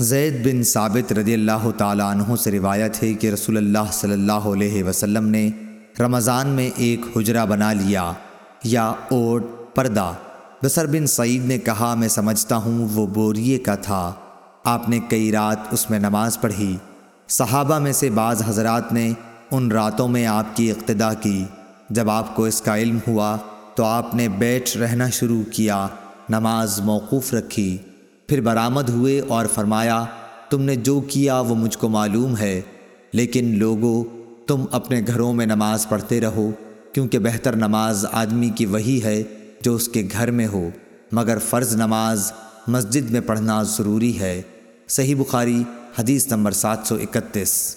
زید بن ثابت رضی اللہ تعالیٰ عنہ سے روایت ہے کہ رسول اللہ صلی اللہ علیہ وسلم نے رمضان میں ایک حجرہ بنا لیا یا اوٹ پردہ۔ بسر بن سعید نے کہا، میں سمجھتا ہوں وہ بوریے کا تھا۔ آپ نے کئی رات اس میں نماز پڑھی۔ صحابہ میں سے بعض حضرات نے ان راتوں میں آپ کی اقتدا کی۔ جب آپ کو اس کا علم ہوا تو آپ نے بیٹھ رہنا شروع کیا، نماز موقوف رکھی۔ پھر برآمد ہوئے اور فرمایا، تم نے جو کیا وہ مجھ کو معلوم ہے، لیکن لوگوں تم اپنے گھروں میں نماز پڑھتے رہو، کیونکہ بہتر نماز آدمی کی وہی ہے جو اس کے گھر میں ہو۔ مگر فرض نماز مسجد میں پڑھنا ضروری ہے۔ صحیح بخاری، حدیث نمبر سات سو اکتیس۔